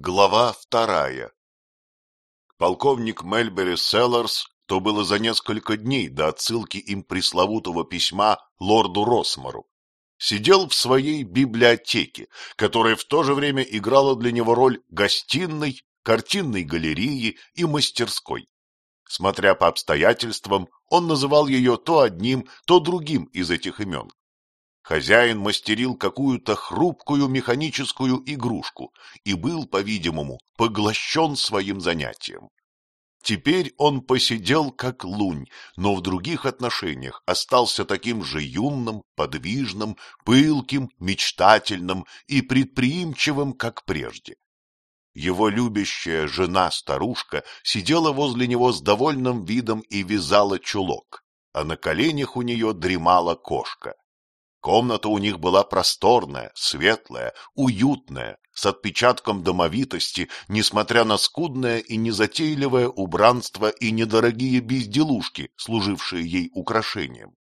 Глава вторая Полковник Мельбери Селларс, то было за несколько дней до отсылки им пресловутого письма лорду Росмору, сидел в своей библиотеке, которая в то же время играла для него роль гостиной, картинной галереи и мастерской. Смотря по обстоятельствам, он называл ее то одним, то другим из этих имен. Хозяин мастерил какую-то хрупкую механическую игрушку и был, по-видимому, поглощен своим занятием. Теперь он посидел как лунь, но в других отношениях остался таким же юным, подвижным, пылким, мечтательным и предприимчивым, как прежде. Его любящая жена-старушка сидела возле него с довольным видом и вязала чулок, а на коленях у нее дремала кошка. Комната у них была просторная, светлая, уютная, с отпечатком домовитости, несмотря на скудное и незатейливое убранство и недорогие безделушки, служившие ей украшением.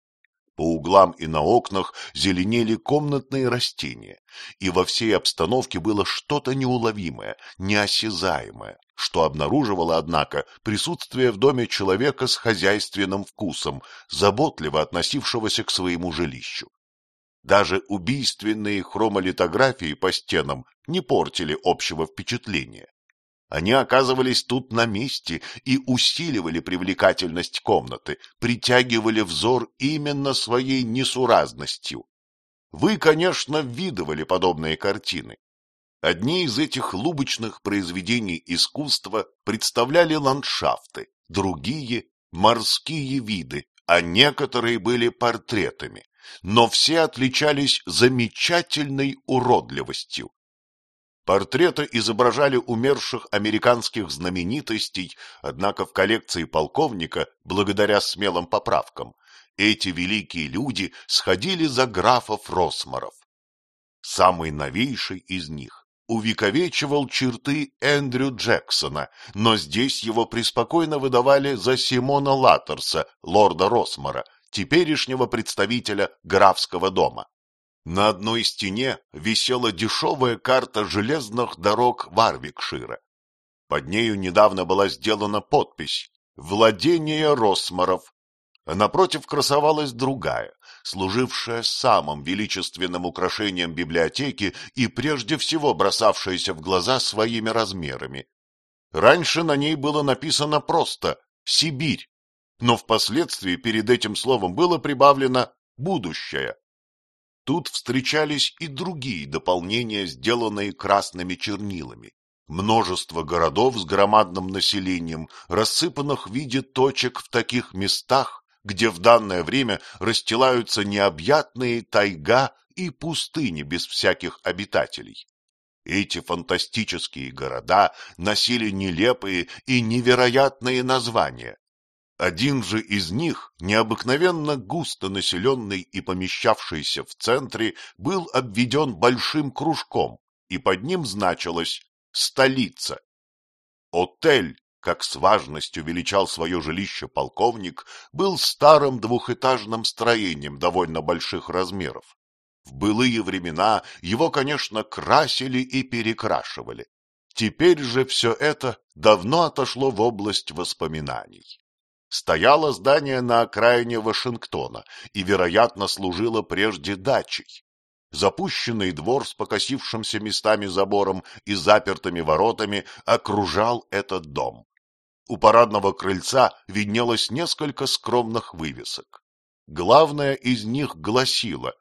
По углам и на окнах зеленели комнатные растения, и во всей обстановке было что-то неуловимое, неосязаемое, что обнаруживало, однако, присутствие в доме человека с хозяйственным вкусом, заботливо относившегося к своему жилищу. Даже убийственные хромолитографии по стенам не портили общего впечатления. Они оказывались тут на месте и усиливали привлекательность комнаты, притягивали взор именно своей несуразностью. Вы, конечно, видывали подобные картины. Одни из этих лубочных произведений искусства представляли ландшафты, другие – морские виды, а некоторые были портретами но все отличались замечательной уродливостью. Портреты изображали умерших американских знаменитостей, однако в коллекции полковника, благодаря смелым поправкам, эти великие люди сходили за графов Росморов. Самый новейший из них увековечивал черты Эндрю Джексона, но здесь его преспокойно выдавали за Симона Латтерса, лорда Росмора, теперешнего представителя графского дома. На одной стене висела дешевая карта железных дорог Варвикшира. Под нею недавно была сделана подпись «Владение Росморов», а напротив красовалась другая, служившая самым величественным украшением библиотеки и прежде всего бросавшаяся в глаза своими размерами. Раньше на ней было написано просто «Сибирь», но впоследствии перед этим словом было прибавлено «будущее». Тут встречались и другие дополнения, сделанные красными чернилами. Множество городов с громадным населением, рассыпанных в виде точек в таких местах, где в данное время расстилаются необъятные тайга и пустыни без всяких обитателей. Эти фантастические города носили нелепые и невероятные названия, один же из них, необыкновенно густо населенный и помещавшийся в центре, был обведен большим кружком, и под ним значилось «столица». Отель, как с важностью величал свое жилище полковник, был старым двухэтажным строением довольно больших размеров. В былые времена его, конечно, красили и перекрашивали. Теперь же все это давно отошло в область воспоминаний стояло здание на окраине Вашингтона и, вероятно, служило прежде дачей. Запущенный двор с покосившимся местами забором и запертыми воротами окружал этот дом. У парадного крыльца виднелось несколько скромных вывесок. Главная из них гласила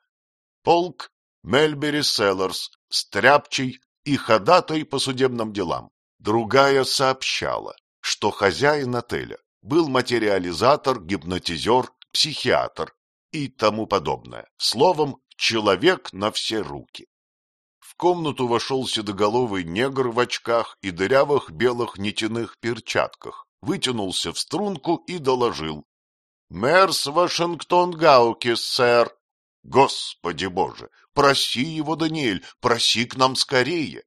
«Полк Мельбери Селлерс, стряпчий и ходатай по судебным делам». Другая сообщала, что хозяин отеля был материализатор, гипнотизер, психиатр и тому подобное. Словом, человек на все руки. В комнату вошел седоголовый негр в очках и дырявых белых нитяных перчатках, вытянулся в струнку и доложил. — Мэрс Вашингтон Гаукис, сэр. — Господи боже, проси его, Даниэль, проси к нам скорее.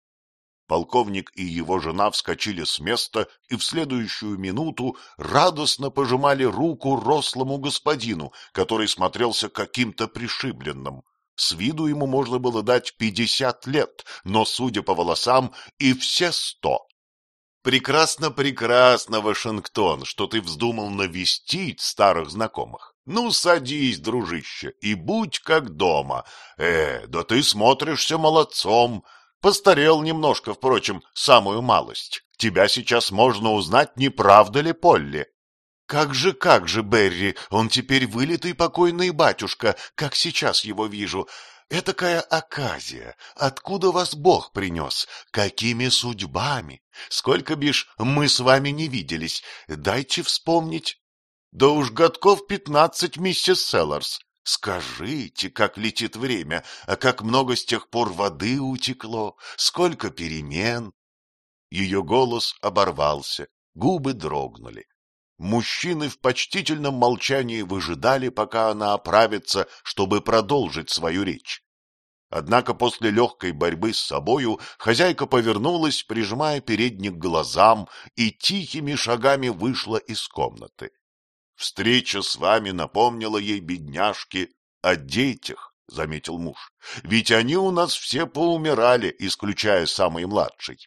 Полковник и его жена вскочили с места и в следующую минуту радостно пожимали руку рослому господину, который смотрелся каким-то пришибленным. С виду ему можно было дать пятьдесят лет, но, судя по волосам, и все сто. Прекрасно, прекрасно, Вашингтон, что ты вздумал навестить старых знакомых. Ну, садись, дружище, и будь как дома. Э, да ты смотришься молодцом. Постарел немножко, впрочем, самую малость. Тебя сейчас можно узнать, не правда ли, Полли? Как же, как же, Берри, он теперь вылитый покойный батюшка, как сейчас его вижу. Этакая оказия. Откуда вас Бог принес? Какими судьбами? Сколько бишь мы с вами не виделись? Дайте вспомнить. Да уж годков пятнадцать, миссис Селларс. Скажите, как летит время, а как много с тех пор воды утекло, сколько перемен. Ее голос оборвался, губы дрогнули. Мужчины в почтительном молчании выжидали, пока она оправится, чтобы продолжить свою речь. Однако после легкой борьбы с собою хозяйка повернулась, прижимая передник к глазам, и тихими шагами вышла из комнаты. Встреча с вами напомнила ей, бедняжки, о детях, — заметил муж. — Ведь они у нас все поумирали, исключая самый младший.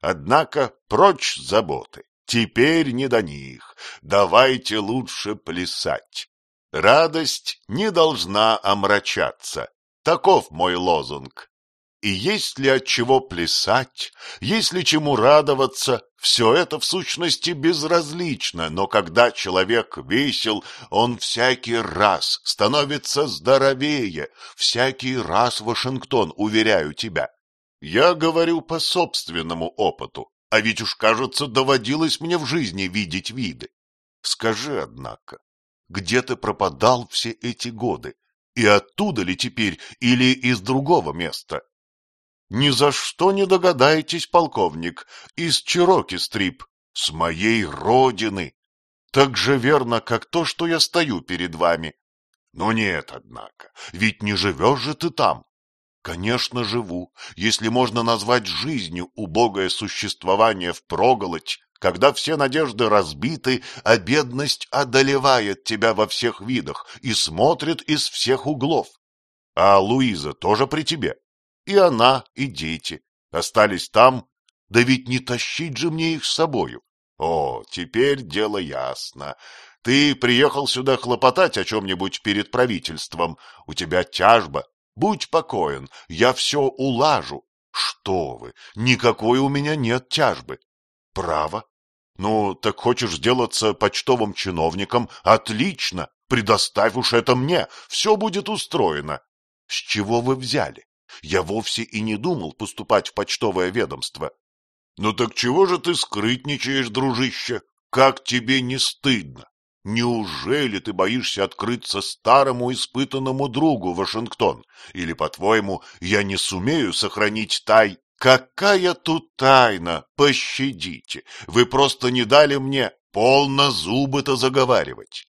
Однако прочь заботы. Теперь не до них. Давайте лучше плясать. Радость не должна омрачаться. Таков мой лозунг. И есть ли от чего плясать, есть ли чему радоваться, все это в сущности безразлично, но когда человек весел, он всякий раз становится здоровее, всякий раз Вашингтон, уверяю тебя. Я говорю по собственному опыту. А ведь уж, кажется, доводилось мне в жизни видеть виды. Скажи, однако, где ты пропадал все эти годы? И оттуда ли теперь, или из другого места? Ни за что не догадаетесь, полковник, из Чироки-стрип, с моей родины. Так же верно, как то, что я стою перед вами. Но нет, однако, ведь не живешь же ты там. Конечно, живу, если можно назвать жизнью убогое существование впроголодь, когда все надежды разбиты, а бедность одолевает тебя во всех видах и смотрит из всех углов. А Луиза тоже при тебе. И она, и дети. Остались там, да ведь не тащить же мне их с собою. О, теперь дело ясно. Ты приехал сюда хлопотать о чем-нибудь перед правительством. У тебя тяжба, Будь покоен, я все улажу. Что вы, никакой у меня нет тяжбы. Право? Ну, так хочешь сделаться почтовым чиновником? Отлично, предоставь уж это мне, все будет устроено. С чего вы взяли? Я вовсе и не думал поступать в почтовое ведомство. Ну так чего же ты скрытничаешь, дружище? Как тебе не стыдно? Неужели ты боишься открыться старому испытанному другу, Вашингтон? Или, по-твоему, я не сумею сохранить тай? Какая тут тайна? Пощадите. Вы просто не дали мне полно зубы-то заговаривать.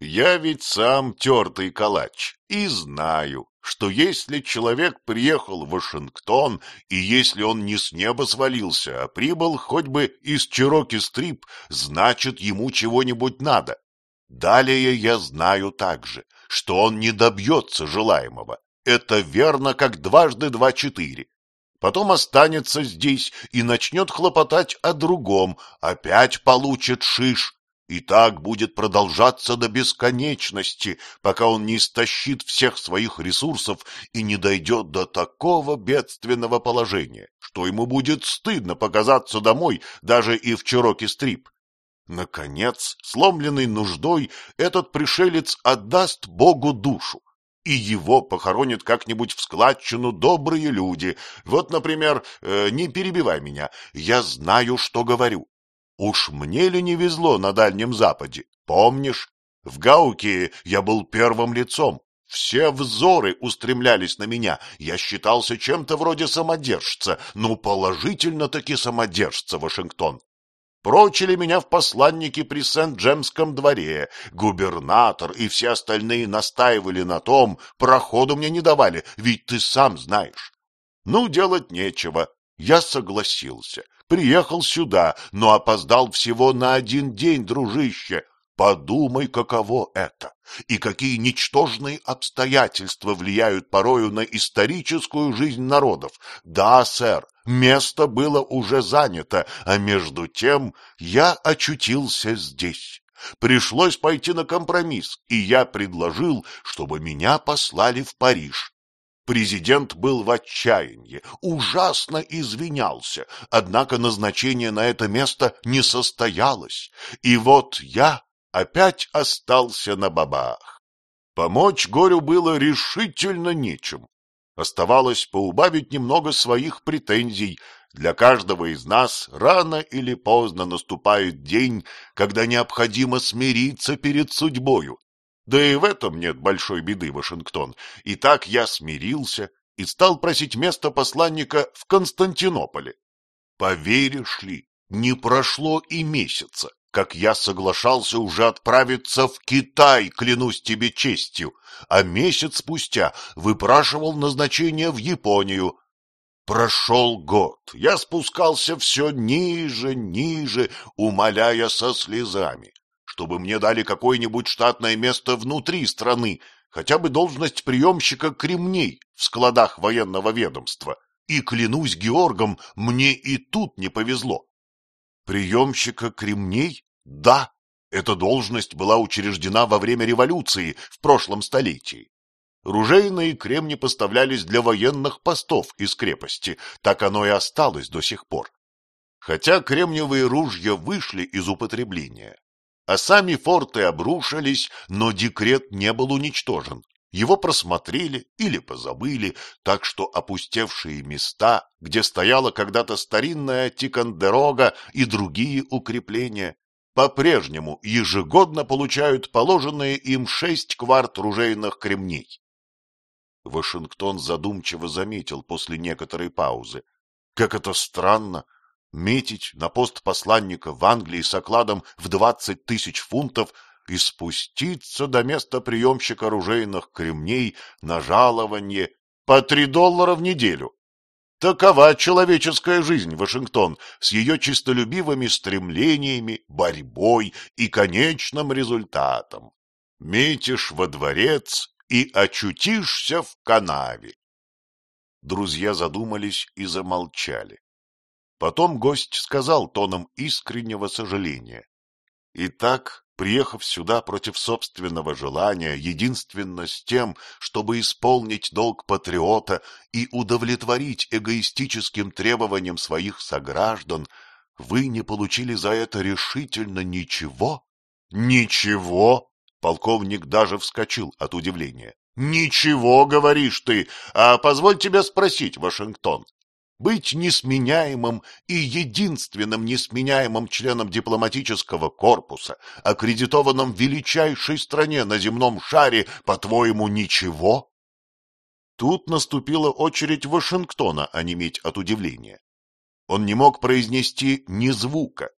Я ведь сам тертый калач и знаю, что если человек приехал в Вашингтон, и если он не с неба свалился, а прибыл хоть бы из Чироки-стрип, значит, ему чего-нибудь надо. Далее я знаю также, что он не добьется желаемого. Это верно, как дважды два четыре. Потом останется здесь и начнет хлопотать о другом, опять получит шиш. И так будет продолжаться до бесконечности, пока он не истощит всех своих ресурсов и не дойдет до такого бедственного положения, что ему будет стыдно показаться домой даже и в Чироки-стрип. Наконец, сломленный нуждой, этот пришелец отдаст Богу душу, и его похоронят как-нибудь в складчину добрые люди. Вот, например, э, не перебивай меня, я знаю, что говорю. Уж мне ли не везло на Дальнем Западе, помнишь? В Гауке я был первым лицом, все взоры устремлялись на меня. Я считался чем-то вроде самодержца. Ну, положительно-таки самодержца, Вашингтон. Прочили меня в посланники при Сент-Джемском дворе. Губернатор и все остальные настаивали на том, проходу мне не давали, ведь ты сам знаешь. Ну, делать нечего. Я согласился. Приехал сюда, но опоздал всего на один день, дружище. Подумай, каково это, и какие ничтожные обстоятельства влияют порою на историческую жизнь народов. Да, сэр, место было уже занято, а между тем я очутился здесь. Пришлось пойти на компромисс, и я предложил, чтобы меня послали в Париж. Президент был в отчаянии, ужасно извинялся, однако назначение на это место не состоялось. И вот я опять остался на бабах. Помочь горю было решительно нечем. Оставалось поубавить немного своих претензий. Для каждого из нас рано или поздно наступает день, когда необходимо смириться перед судьбою. Да и в этом нет большой беды, Вашингтон. И так я смирился и стал просить место посланника в Константинополе. Поверишь ли, не прошло и месяца, как я соглашался уже отправиться в Китай, клянусь тебе честью, а месяц спустя выпрашивал назначение в Японию. Прошел год, я спускался все ниже, ниже, умоляя со слезами, чтобы мне дали какое-нибудь штатное место внутри страны, хотя бы должность приемщика кремней в складах военного ведомства. И, клянусь Георгом, мне и тут не повезло. Приемщика кремней? Да, эта должность была учреждена во время революции в прошлом столетии. Ружейные кремни поставлялись для военных постов из крепости, так оно и осталось до сих пор. Хотя кремниевые ружья вышли из употребления, а сами форты обрушились, но декрет не был уничтожен, его просмотрели или позабыли, так что опустевшие места, где стояла когда-то старинная Тикандерога и другие укрепления, по-прежнему ежегодно получают положенные им шесть кварт ружейных кремней. Вашингтон задумчиво заметил после некоторой паузы. Как это странно, метить на пост посланника в Англии с окладом в двадцать тысяч фунтов — и спуститься до места приемщика оружейных кремней на жалование по три доллара в неделю. Такова человеческая жизнь, Вашингтон, с ее чистолюбивыми стремлениями, борьбой и конечным результатом. Метишь во дворец и очутишься в канаве. Друзья задумались и замолчали. Потом гость сказал тоном искреннего сожаления. — Итак, приехав сюда против собственного желания, единственно с тем, чтобы исполнить долг патриота и удовлетворить эгоистическим требованиям своих сограждан, вы не получили за это решительно ничего? Ничего? Полковник даже вскочил от удивления. Ничего, говоришь ты, а позволь тебя спросить, Вашингтон, быть несменяемым и единственным несменяемым членом дипломатического корпуса, аккредитованным в величайшей стране на земном шаре, по-твоему, ничего? Тут наступила очередь Вашингтона онеметь от удивления. Он не мог произнести ни звука,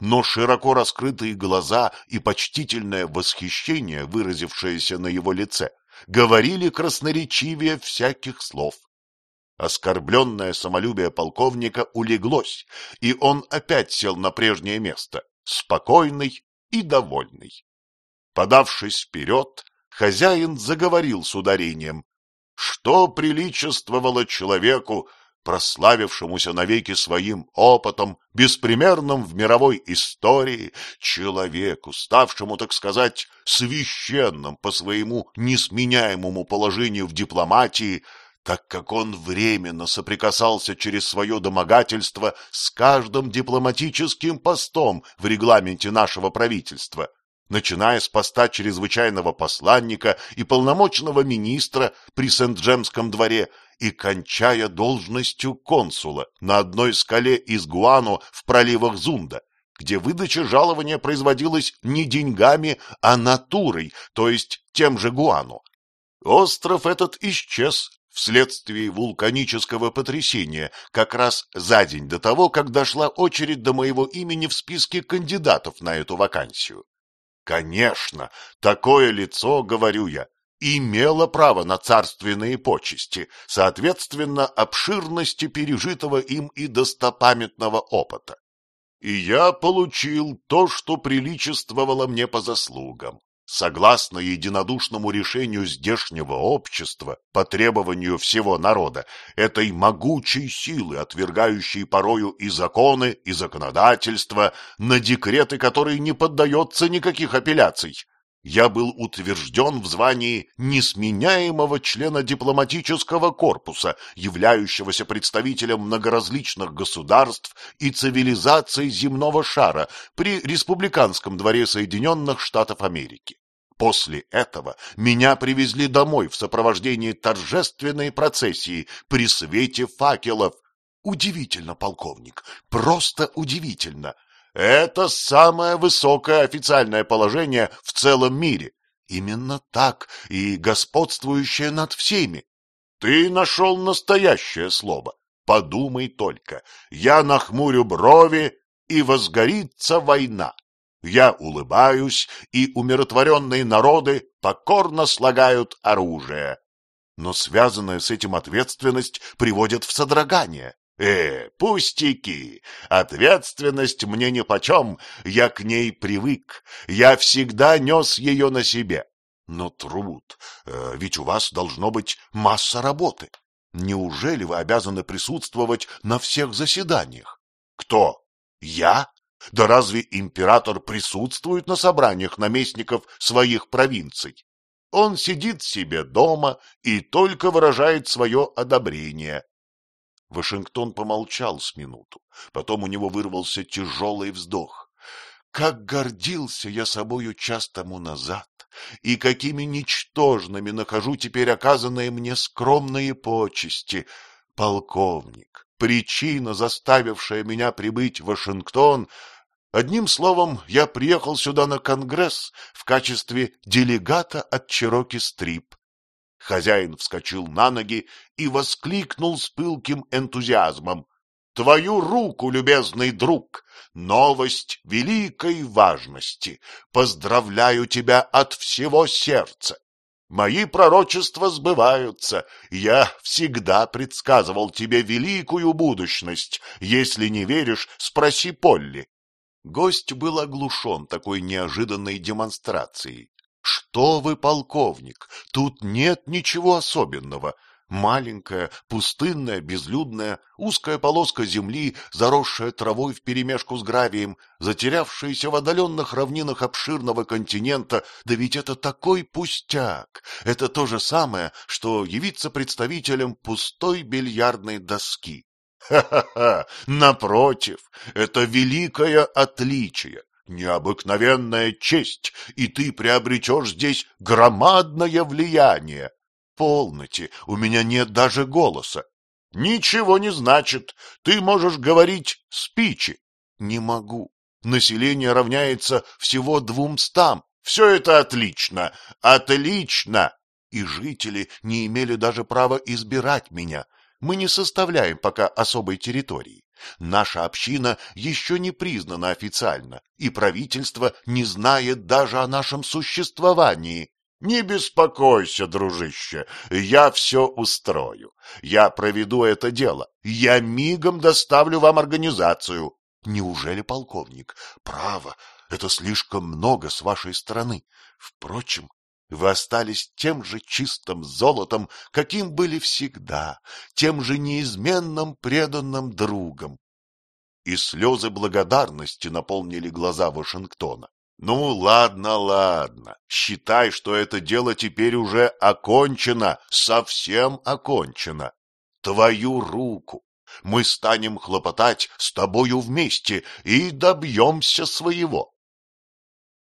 но широко раскрытые глаза и почтительное восхищение, выразившееся на его лице, говорили красноречивее всяких слов. Оскорбленное самолюбие полковника улеглось, и он опять сел на прежнее место, спокойный и довольный. Подавшись вперед, хозяин заговорил с ударением. Что приличествовало человеку, прославившемуся навеки своим опытом, беспримерным в мировой истории, человеку, ставшему, так сказать, священным по своему несменяемому положению в дипломатии, так как он временно соприкасался через свое домогательство с каждым дипломатическим постом в регламенте нашего правительства, начиная с поста чрезвычайного посланника и полномочного министра при Сент-Джемском дворе и кончая должностью консула на одной скале из Гуано в проливах Зунда, где выдача жалования производилась не деньгами, а натурой, то есть тем же Гуано. Остров этот исчез вследствие вулканического потрясения, как раз за день до того, как дошла очередь до моего имени в списке кандидатов на эту вакансию. Конечно, такое лицо, говорю я, имело право на царственные почести, соответственно, обширности пережитого им и достопамятного опыта. и я получил то, что приличествовало мне по заслугам. Согласно единодушному решению здешнего общества, по требованию всего народа, этой могучей силы, отвергающей порою и законы, и законодательство, на декреты, которые не поддается никаких апелляций, я был утвержден в звании несменяемого члена дипломатического корпуса, являющегося представителем многоразличных государств и цивилизаций земного шара при Республиканском дворе Соединенных Штатов Америки. После этого меня привезли домой в сопровождении торжественной процессии при свете факелов. Удивительно, полковник, просто удивительно. Это самое высокое официальное положение в целом мире. Именно так и господствующее над всеми. Ты нашел настоящее слово. Подумай только. Я нахмурю брови, и возгорится война. Я улыбаюсь, и умиротворенные народы покорно слагают оружие. Но связанная с этим ответственность приводит в содрогание. Э, пустяки! Ответственность мне нипочем, я к ней привык, я всегда нес ее на себе. Но труд, э, ведь у вас должно быть масса работы. Неужели вы обязаны присутствовать на всех заседаниях? Кто? Я? Да разве император присутствует на собраниях наместников своих провинций? Он сидит себе дома и только выражает свое одобрение. Вашингтон помолчал с минуту. Потом у него вырвался тяжелый вздох. Как гордился я собою час тому назад, и какими ничтожными нахожу теперь оказанные мне скромные почести. Полковник, причина, заставившая меня прибыть в Вашингтон, Одним словом, я приехал сюда на Конгресс в качестве делегата от Чероки-Стрип. Хозяин вскочил на ноги и воскликнул с пылким энтузиазмом. — Твою руку, любезный друг! Новость великой важности! Поздравляю тебя от всего сердца! Мои пророчества сбываются. Я всегда предсказывал тебе великую будущность. Если не веришь, спроси Полли. Гость был оглушен такой неожиданной демонстрацией. Что вы, полковник, тут нет ничего особенного. Маленькая, пустынная, безлюдная, узкая полоска земли, заросшая травой вперемешку с гравием, затерявшаяся в отдаленных равнинах обширного континента, да ведь это такой пустяк! Это то же самое, что явиться представителем пустой бильярдной доски. Ха-ха-ха! Напротив, это великое отличие необыкновенная честь, и ты приобретешь здесь громадное влияние. Полноте, у меня нет даже голоса. Ничего не значит, ты можешь говорить спичи. Не могу. Население равняется всего двумстам. Все это отлично, отлично. И жители не имели даже права избирать меня. Мы не составляем пока особой территории. Наша община еще не признана официально, и правительство не знает даже о нашем существовании. Не беспокойся, дружище, я все устрою. Я проведу это дело. Я мигом доставлю вам организацию. Неужели, полковник? Право, это слишком много с вашей стороны. Впрочем, вы остались тем же чистым золотом, каким были всегда, тем же неизменным преданным другом. И слезы благодарности наполнили глаза Вашингтона. Ну, ладно, ладно, считай, что это дело теперь уже окончено, совсем окончено. Твою руку мы станем хлопотать с тобою вместе и добьемся своего.